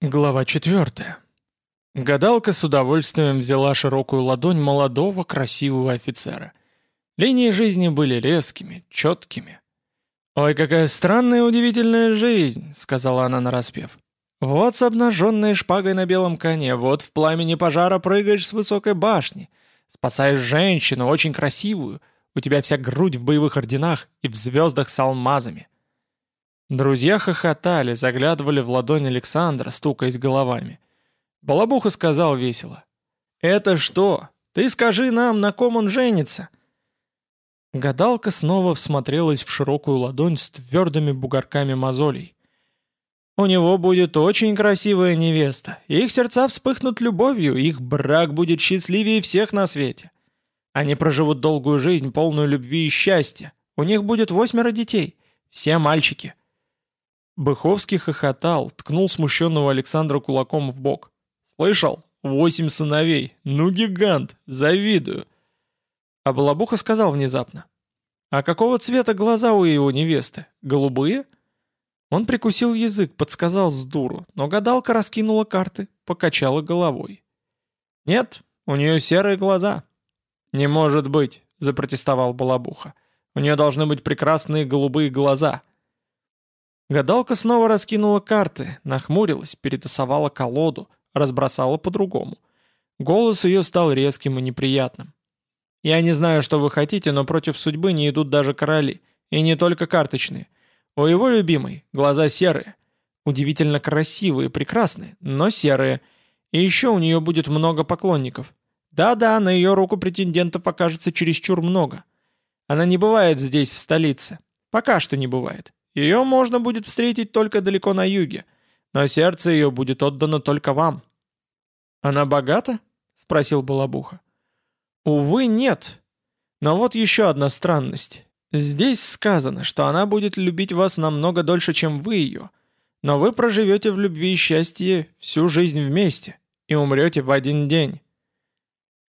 Глава 4. Гадалка с удовольствием взяла широкую ладонь молодого красивого офицера. Линии жизни были резкими, четкими. «Ой, какая странная и удивительная жизнь», — сказала она нараспев. «Вот с обнаженной шпагой на белом коне, вот в пламени пожара прыгаешь с высокой башни, спасаешь женщину, очень красивую, у тебя вся грудь в боевых орденах и в звездах с алмазами». Друзья хохотали, заглядывали в ладонь Александра, стукаясь головами. Балабуха сказал весело. «Это что? Ты скажи нам, на ком он женится?» Гадалка снова всмотрелась в широкую ладонь с твердыми бугорками мозолей. «У него будет очень красивая невеста. Их сердца вспыхнут любовью, их брак будет счастливее всех на свете. Они проживут долгую жизнь, полную любви и счастья. У них будет восьмеро детей. Все мальчики. Быховский хохотал, ткнул смущенного Александра кулаком в бок. «Слышал? Восемь сыновей! Ну, гигант! Завидую!» А Балабуха сказал внезапно. «А какого цвета глаза у его невесты? Голубые?» Он прикусил язык, подсказал с дуру, но гадалка раскинула карты, покачала головой. «Нет, у нее серые глаза». «Не может быть», — запротестовал Балабуха. «У нее должны быть прекрасные голубые глаза». Гадалка снова раскинула карты, нахмурилась, перетасовала колоду, разбросала по-другому. Голос ее стал резким и неприятным. «Я не знаю, что вы хотите, но против судьбы не идут даже короли. И не только карточные. У его любимой глаза серые. Удивительно красивые, прекрасные, но серые. И еще у нее будет много поклонников. Да-да, на ее руку претендентов окажется чересчур много. Она не бывает здесь, в столице. Пока что не бывает. Ее можно будет встретить только далеко на юге, но сердце ее будет отдано только вам». «Она богата?» — спросил Балабуха. «Увы, нет. Но вот еще одна странность. Здесь сказано, что она будет любить вас намного дольше, чем вы ее, но вы проживете в любви и счастье всю жизнь вместе и умрете в один день».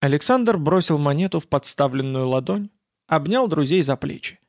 Александр бросил монету в подставленную ладонь, обнял друзей за плечи.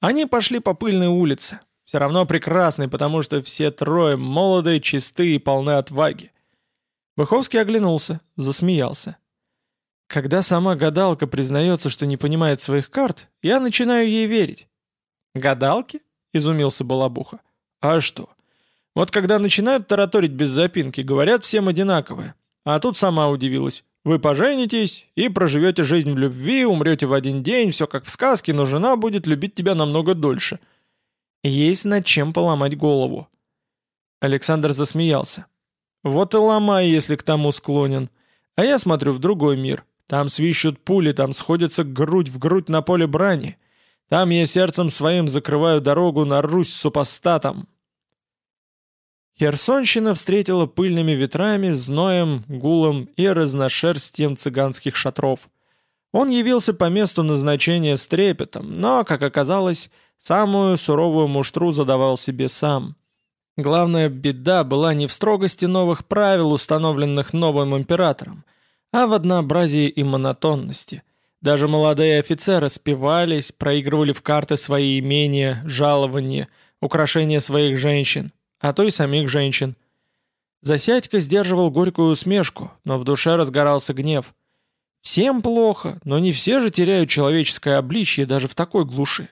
Они пошли по пыльной улице, все равно прекрасный, потому что все трое молодые, чистые и полны отваги. Быховский оглянулся, засмеялся. Когда сама гадалка признается, что не понимает своих карт, я начинаю ей верить. «Гадалки?» — изумился Балабуха. «А что? Вот когда начинают тараторить без запинки, говорят всем одинаковое. А тут сама удивилась. Вы поженитесь и проживете жизнь в любви, умрете в один день, все как в сказке, но жена будет любить тебя намного дольше». Есть над чем поломать голову. Александр засмеялся. Вот и ломай, если к тому склонен. А я смотрю в другой мир. Там свищут пули, там сходятся грудь в грудь на поле брани. Там я сердцем своим закрываю дорогу на Русь супостатом. Херсонщина встретила пыльными ветрами, зноем, гулом и разношерстием цыганских шатров. Он явился по месту назначения с трепетом, но, как оказалось, Самую суровую муштру задавал себе сам. Главная беда была не в строгости новых правил, установленных новым императором, а в однообразии и монотонности. Даже молодые офицеры спивались, проигрывали в карты свои имения, жалования, украшения своих женщин, а то и самих женщин. Засядька сдерживал горькую усмешку, но в душе разгорался гнев. Всем плохо, но не все же теряют человеческое обличье даже в такой глуши.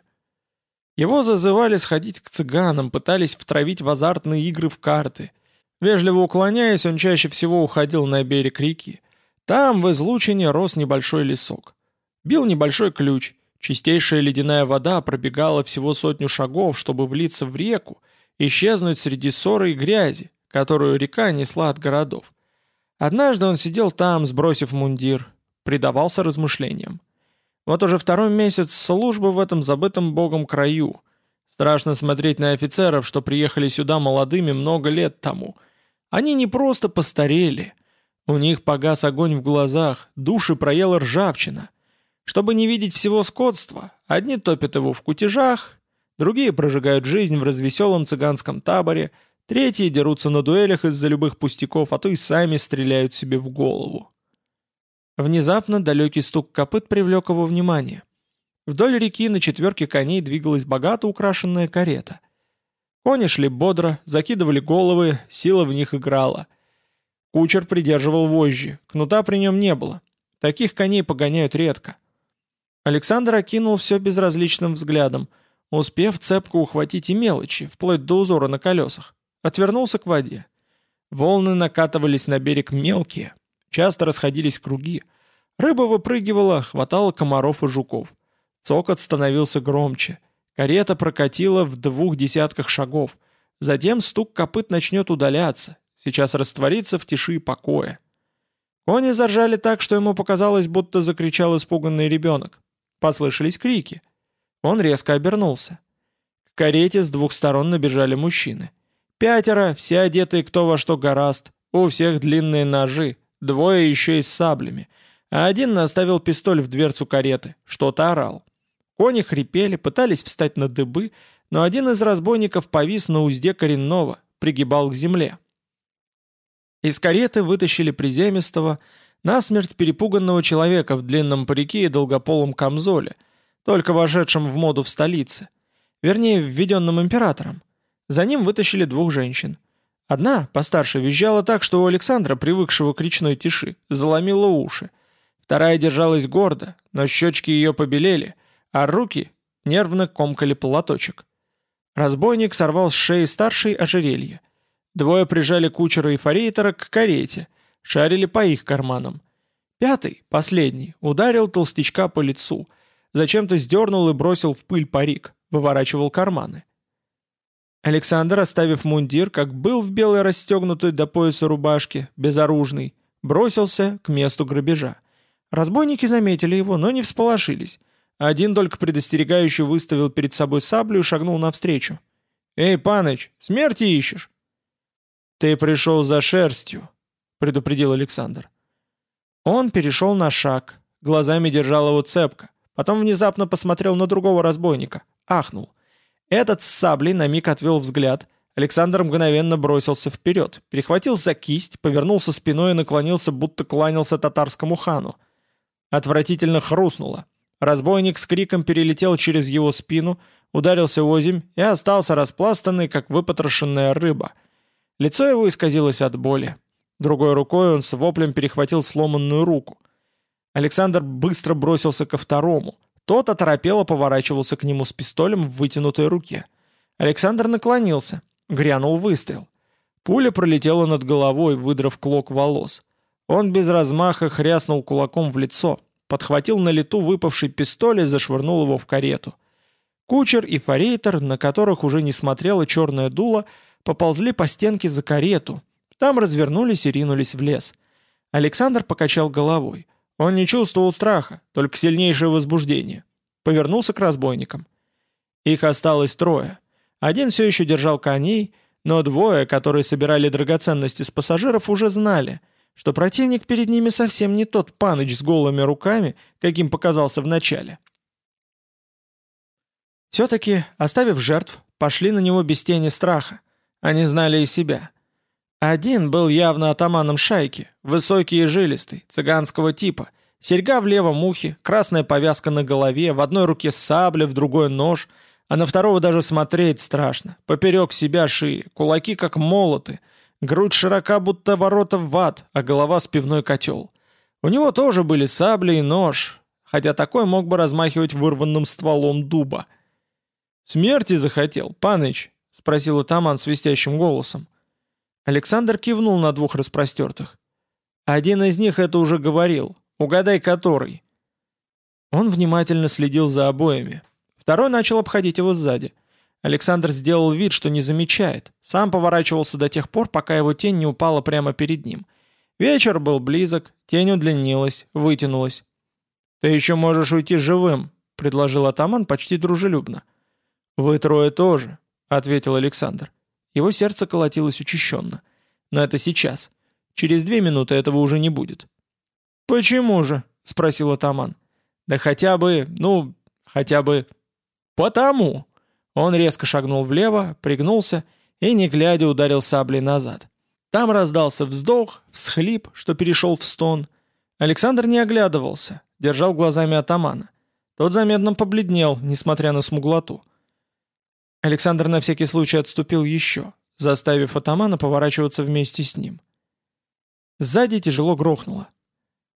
Его зазывали сходить к цыганам, пытались втравить в азартные игры в карты. Вежливо уклоняясь, он чаще всего уходил на берег реки. Там в излучине рос небольшой лесок. Бил небольшой ключ. Чистейшая ледяная вода пробегала всего сотню шагов, чтобы влиться в реку, исчезнуть среди ссоры и грязи, которую река несла от городов. Однажды он сидел там, сбросив мундир, предавался размышлениям. Вот уже второй месяц службы в этом забытом богом краю. Страшно смотреть на офицеров, что приехали сюда молодыми много лет тому. Они не просто постарели. У них погас огонь в глазах, души проела ржавчина. Чтобы не видеть всего скотства, одни топят его в кутежах, другие прожигают жизнь в развеселом цыганском таборе, третьи дерутся на дуэлях из-за любых пустяков, а то и сами стреляют себе в голову. Внезапно далекий стук копыт привлек его внимание. Вдоль реки на четверке коней двигалась богато украшенная карета. Кони шли бодро, закидывали головы, сила в них играла. Кучер придерживал вожжи, кнута при нем не было. Таких коней погоняют редко. Александр окинул все безразличным взглядом, успев цепко ухватить и мелочи, вплоть до узора на колесах. Отвернулся к воде. Волны накатывались на берег мелкие, часто расходились круги. Рыба выпрыгивала, хватала комаров и жуков. Цокот становился громче. Карета прокатила в двух десятках шагов. Затем стук копыт начнет удаляться. Сейчас растворится в тиши и покое. Кони заржали так, что ему показалось, будто закричал испуганный ребенок. Послышались крики. Он резко обернулся. К карете с двух сторон набежали мужчины. Пятеро, все одетые кто во что гораст, у всех длинные ножи, двое еще и с саблями, а один наставил пистоль в дверцу кареты, что-то орал. Кони хрипели, пытались встать на дыбы, но один из разбойников повис на узде коренного, пригибал к земле. Из кареты вытащили приземистого, насмерть перепуганного человека в длинном парике и долгополом камзоле, только вошедшем в моду в столице, вернее, введенном императором. За ним вытащили двух женщин. Одна, постарше, визжала так, что у Александра, привыкшего к речной тиши, заломила уши. Вторая держалась гордо, но щечки ее побелели, а руки нервно комкали платочек. Разбойник сорвал с шеи старшей ожерелье. Двое прижали кучера и форейтера к карете, шарили по их карманам. Пятый, последний, ударил толстячка по лицу, зачем-то сдернул и бросил в пыль парик, выворачивал карманы. Александр, оставив мундир, как был в белой расстегнутой до пояса рубашке, безоружный, бросился к месту грабежа. Разбойники заметили его, но не всполошились. Один только предостерегающий выставил перед собой саблю и шагнул навстречу. «Эй, паныч, смерти ищешь?» «Ты пришел за шерстью», — предупредил Александр. Он перешел на шаг, глазами держал его цепко, потом внезапно посмотрел на другого разбойника, ахнул — этот с саблей на миг отвел взгляд. Александр мгновенно бросился вперед, перехватил за кисть, повернулся спиной и наклонился, будто кланялся татарскому хану. Отвратительно хрустнуло. Разбойник с криком перелетел через его спину, ударился озимь и остался распластанный, как выпотрошенная рыба. Лицо его исказилось от боли. Другой рукой он с воплем перехватил сломанную руку. Александр быстро бросился ко второму. Тот оторопело поворачивался к нему с пистолем в вытянутой руке. Александр наклонился. Грянул выстрел. Пуля пролетела над головой, выдрав клок волос. Он без размаха хряснул кулаком в лицо, подхватил на лету выпавший пистоль и зашвырнул его в карету. Кучер и форейтер, на которых уже не смотрело черное дуло, поползли по стенке за карету. Там развернулись и ринулись в лес. Александр покачал головой. Он не чувствовал страха, только сильнейшее возбуждение. Повернулся к разбойникам. Их осталось трое. Один все еще держал коней, но двое, которые собирали драгоценности с пассажиров, уже знали, что противник перед ними совсем не тот паныч с голыми руками, каким показался вначале. Все-таки, оставив жертв, пошли на него без тени страха. Они знали и себя. Один был явно атаманом шайки, высокий и жилистый, цыганского типа, серьга в левом ухе, красная повязка на голове, в одной руке сабля, в другой нож, а на второго даже смотреть страшно, поперек себя шире, кулаки как молоты, грудь широка, будто ворота в ад, а голова с пивной котел. У него тоже были сабли и нож, хотя такой мог бы размахивать вырванным стволом дуба. «Смерти захотел, паныч?» — спросил атаман свистящим голосом. Александр кивнул на двух распростертых. «Один из них это уже говорил. Угадай, который». Он внимательно следил за обоими. Второй начал обходить его сзади. Александр сделал вид, что не замечает. Сам поворачивался до тех пор, пока его тень не упала прямо перед ним. Вечер был близок, тень удлинилась, вытянулась. «Ты еще можешь уйти живым», — предложил атаман почти дружелюбно. «Вы трое тоже», — ответил Александр. Его сердце колотилось учащенно. Но это сейчас. Через две минуты этого уже не будет. «Почему же?» — спросил атаман. «Да хотя бы, ну, хотя бы...» «Потому!» Он резко шагнул влево, пригнулся и, не глядя, ударил саблей назад. Там раздался вздох, всхлип, что перешел в стон. Александр не оглядывался, держал глазами атамана. Тот заметно побледнел, несмотря на смуглоту. Александр на всякий случай отступил еще, заставив атамана поворачиваться вместе с ним. Сзади тяжело грохнуло.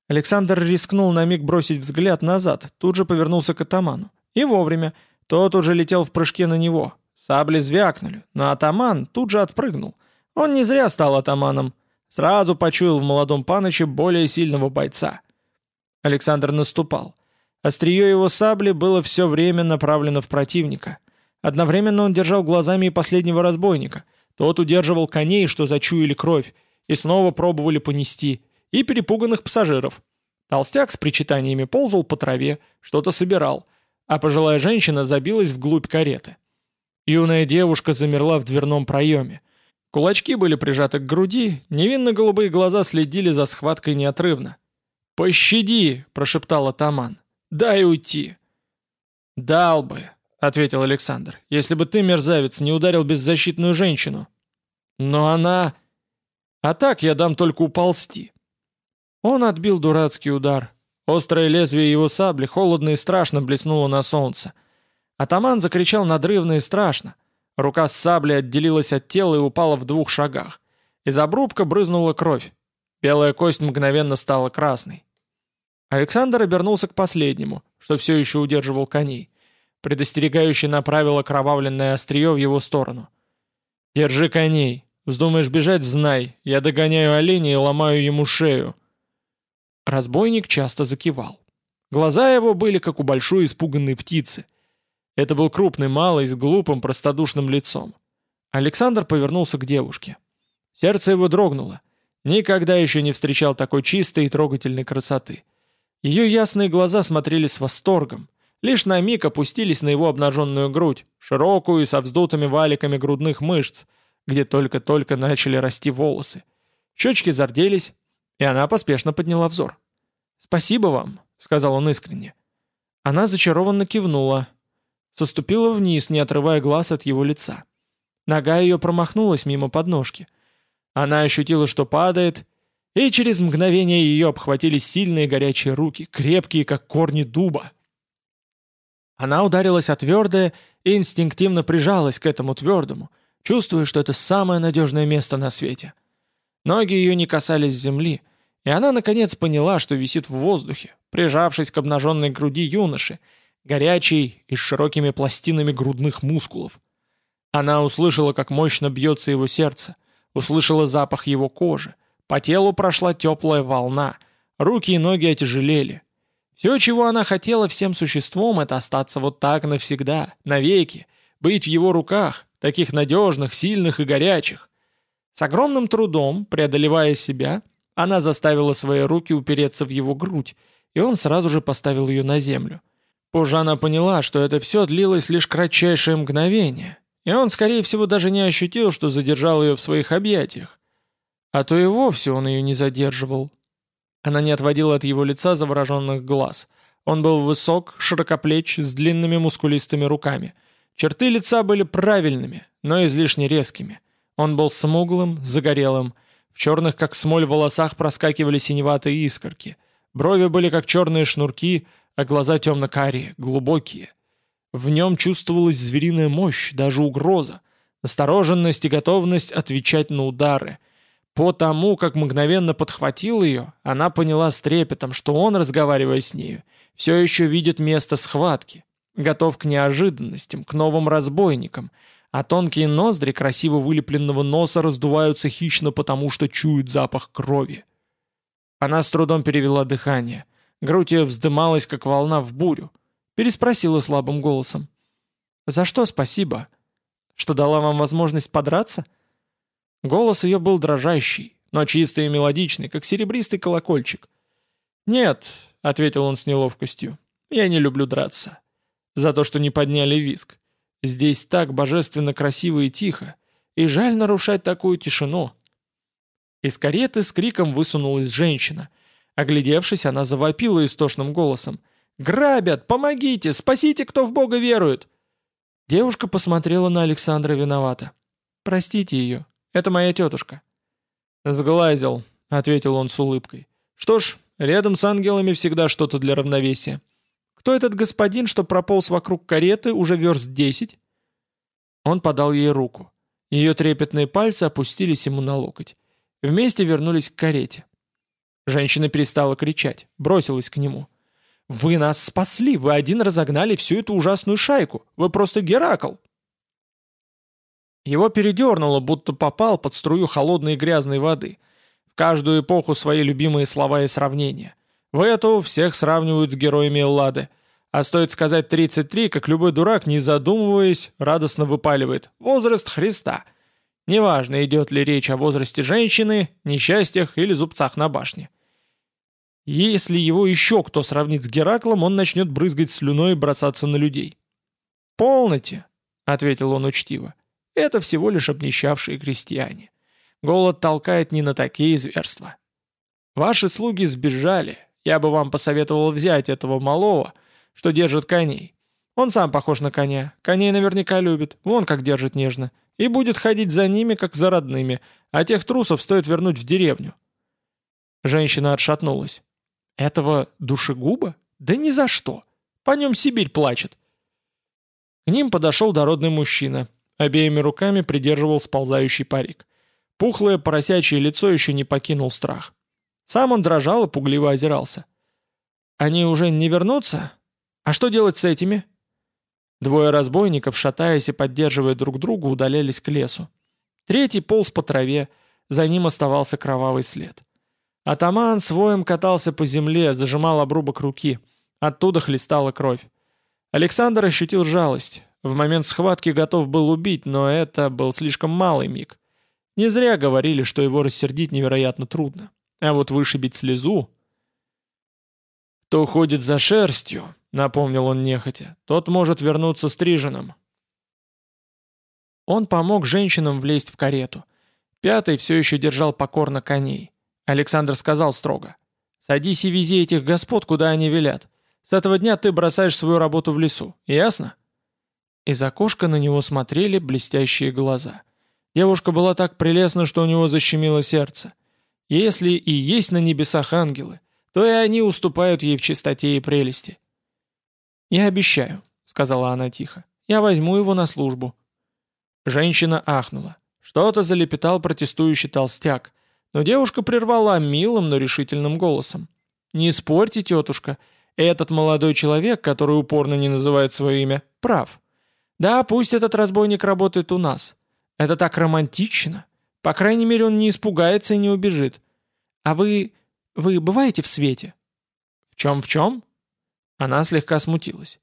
Александр рискнул на миг бросить взгляд назад, тут же повернулся к атаману. И вовремя. Тот уже летел в прыжке на него. Сабли звякнули, но атаман тут же отпрыгнул. Он не зря стал атаманом. Сразу почуял в молодом паноче более сильного бойца. Александр наступал. Острие его сабли было все время направлено в противника. Одновременно он держал глазами и последнего разбойника. Тот удерживал коней, что зачуяли кровь, и снова пробовали понести, и перепуганных пассажиров. Толстяк с причитаниями ползал по траве, что-то собирал, а пожилая женщина забилась вглубь кареты. Юная девушка замерла в дверном проеме. Кулачки были прижаты к груди, невинно-голубые глаза следили за схваткой неотрывно. «Пощади!» — прошептал атаман. «Дай уйти!» «Дал бы!» — ответил Александр. «Если бы ты, мерзавец, не ударил беззащитную женщину!» «Но она...» «А так я дам только уползти!» Он отбил дурацкий удар. Острое лезвие его сабли холодно и страшно блеснуло на солнце. Атаман закричал надрывно и страшно. Рука с саблей отделилась от тела и упала в двух шагах. Из обрубка брызнула кровь. Белая кость мгновенно стала красной. Александр обернулся к последнему, что все еще удерживал коней. Предостерегающе направил окровавленное острие в его сторону. «Держи коней. Вздумаешь бежать, знай. Я догоняю оленя и ломаю ему шею». Разбойник часто закивал. Глаза его были, как у большой испуганной птицы. Это был крупный малый с глупым простодушным лицом. Александр повернулся к девушке. Сердце его дрогнуло. Никогда еще не встречал такой чистой и трогательной красоты. Ее ясные глаза смотрели с восторгом. Лишь на миг опустились на его обнаженную грудь, широкую и со вздутыми валиками грудных мышц, где только-только начали расти волосы. Щечки зарделись, и она поспешно подняла взор. «Спасибо вам», — сказал он искренне. Она зачарованно кивнула. Соступила вниз, не отрывая глаз от его лица. Нога ее промахнулась мимо подножки. Она ощутила, что падает, и через мгновение ее обхватили сильные горячие руки, крепкие, как корни дуба. Она ударилась о твердое и инстинктивно прижалась к этому твердому, чувствуя, что это самое надежное место на свете — Ноги ее не касались земли, и она наконец поняла, что висит в воздухе, прижавшись к обнаженной груди юноши, горячей и с широкими пластинами грудных мускулов. Она услышала, как мощно бьется его сердце, услышала запах его кожи, по телу прошла теплая волна, руки и ноги отяжелели. Все, чего она хотела всем существом, это остаться вот так навсегда, навеки, быть в его руках, таких надежных, сильных и горячих. С огромным трудом, преодолевая себя, она заставила свои руки упереться в его грудь, и он сразу же поставил ее на землю. Позже она поняла, что это все длилось лишь кратчайшее мгновение, и он, скорее всего, даже не ощутил, что задержал ее в своих объятиях. А то и вовсе он ее не задерживал. Она не отводила от его лица завороженных глаз. Он был высок, широкоплеч, с длинными мускулистыми руками. Черты лица были правильными, но излишне резкими. Он был смуглым, загорелым. В черных, как смоль, волосах проскакивали синеватые искорки. Брови были, как черные шнурки, а глаза темно-карие, глубокие. В нем чувствовалась звериная мощь, даже угроза, настороженность и готовность отвечать на удары. По тому, как мгновенно подхватил ее, она поняла с трепетом, что он, разговаривая с нею, все еще видит место схватки, готов к неожиданностям, к новым разбойникам — а тонкие ноздри красиво вылепленного носа раздуваются хищно, потому что чуют запах крови. Она с трудом перевела дыхание. Грудь ее вздымалась, как волна в бурю. Переспросила слабым голосом. «За что спасибо? Что дала вам возможность подраться?» Голос ее был дрожащий, но чистый и мелодичный, как серебристый колокольчик. «Нет», — ответил он с неловкостью, — «я не люблю драться. За то, что не подняли виск. Здесь так божественно красиво и тихо, и жаль нарушать такую тишину. Из кареты с криком высунулась женщина. Оглядевшись, она завопила истошным голосом. «Грабят! Помогите! Спасите, кто в Бога верует!» Девушка посмотрела на Александра виновато. «Простите ее. Это моя тетушка». «Сглазил», — ответил он с улыбкой. «Что ж, рядом с ангелами всегда что-то для равновесия. Кто этот господин, что прополз вокруг кареты уже верст десять?» Он подал ей руку. Ее трепетные пальцы опустились ему на локоть. Вместе вернулись к карете. Женщина перестала кричать, бросилась к нему. «Вы нас спасли! Вы один разогнали всю эту ужасную шайку! Вы просто Геракл!» Его передернуло, будто попал под струю холодной и грязной воды. В каждую эпоху свои любимые слова и сравнения. В эту всех сравнивают с героями Эллады. А стоит сказать 33, как любой дурак, не задумываясь, радостно выпаливает «возраст Христа». Неважно, идет ли речь о возрасте женщины, несчастьях или зубцах на башне. Если его еще кто сравнит с Гераклом, он начнет брызгать слюной и бросаться на людей. «Полноте», — ответил он учтиво, — «это всего лишь обнищавшие крестьяне. Голод толкает не на такие зверства. Ваши слуги сбежали, я бы вам посоветовал взять этого малого, что держит коней. Он сам похож на коня, коней наверняка любит, вон как держит нежно, и будет ходить за ними, как за родными, а тех трусов стоит вернуть в деревню». Женщина отшатнулась. Этого душегуба? Да ни за что. По нем Сибирь плачет. К ним подошел дородный мужчина. Обеими руками придерживал сползающий парик. Пухлое поросячье лицо еще не покинул страх. Сам он дрожал и пугливо озирался. «Они уже не вернутся? А что делать с этими?» Двое разбойников, шатаясь и поддерживая друг друга, удалялись к лесу. Третий полз по траве, за ним оставался кровавый след. Атаман своим катался по земле, зажимал обрубок руки. Оттуда хлестала кровь. Александр ощутил жалость. В момент схватки готов был убить, но это был слишком малый миг. Не зря говорили, что его рассердить невероятно трудно. А вот вышибить слезу... «Кто ходит за шерстью», — напомнил он нехотя, — «тот может вернуться стриженным». Он помог женщинам влезть в карету. Пятый все еще держал покорно коней. Александр сказал строго. «Садись и вези этих господ, куда они велят. С этого дня ты бросаешь свою работу в лесу. Ясно?» Из окошка на него смотрели блестящие глаза. Девушка была так прелестна, что у него защемило сердце. Если и есть на небесах ангелы, то и они уступают ей в чистоте и прелести. «Я обещаю», — сказала она тихо, — «я возьму его на службу». Женщина ахнула. Что-то залепетал протестующий толстяк, но девушка прервала милым, но решительным голосом. «Не спорьте, тетушка, этот молодой человек, который упорно не называет свое имя, прав. Да, пусть этот разбойник работает у нас. Это так романтично. По крайней мере, он не испугается и не убежит. А вы... вы бываете в свете?» «В чем-в чем?», Она слегка смутилась.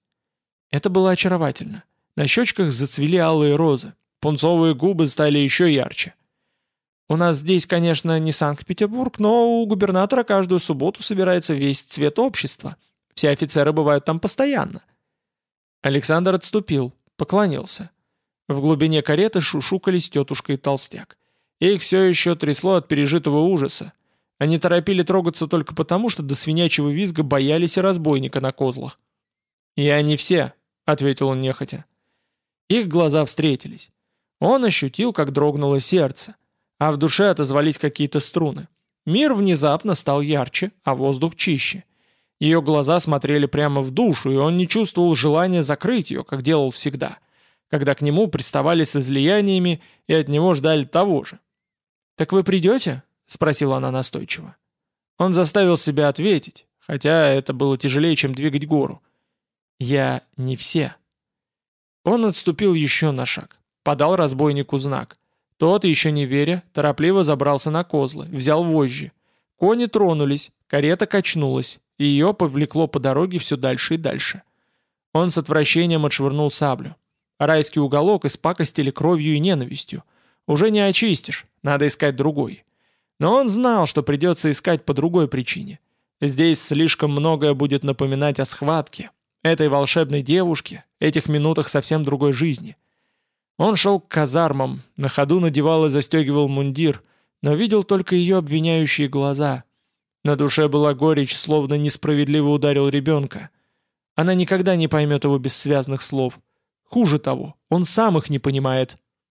Это было очаровательно. На щечках зацвели алые розы. Пунцовые губы стали еще ярче. У нас здесь, конечно, не Санкт-Петербург, но у губернатора каждую субботу собирается весь цвет общества. Все офицеры бывают там постоянно». Александр отступил, поклонился. В глубине кареты шушукались тетушка и толстяк. Их все еще трясло от пережитого ужаса. Они торопили трогаться только потому, что до свинячьего визга боялись и разбойника на козлах. «И они все», — ответил он нехотя. Их глаза встретились. Он ощутил, как дрогнуло сердце а в душе отозвались какие-то струны. Мир внезапно стал ярче, а воздух чище. Ее глаза смотрели прямо в душу, и он не чувствовал желания закрыть ее, как делал всегда, когда к нему приставали с излияниями и от него ждали того же. «Так вы придете?» — спросила она настойчиво. Он заставил себя ответить, хотя это было тяжелее, чем двигать гору. «Я не все». Он отступил еще на шаг, подал разбойнику знак. Тот, еще не веря, торопливо забрался на козлы, взял вожжи. Кони тронулись, карета качнулась, и ее повлекло по дороге все дальше и дальше. Он с отвращением отшвырнул саблю. Райский уголок испакостили кровью и ненавистью. Уже не очистишь, надо искать другой. Но он знал, что придется искать по другой причине. Здесь слишком многое будет напоминать о схватке, этой волшебной девушке, этих минутах совсем другой жизни. Он шел к казармам, на ходу надевал и застегивал мундир, но видел только ее обвиняющие глаза. На душе была горечь, словно несправедливо ударил ребенка. Она никогда не поймет его бессвязных слов. Хуже того, он сам их не понимает.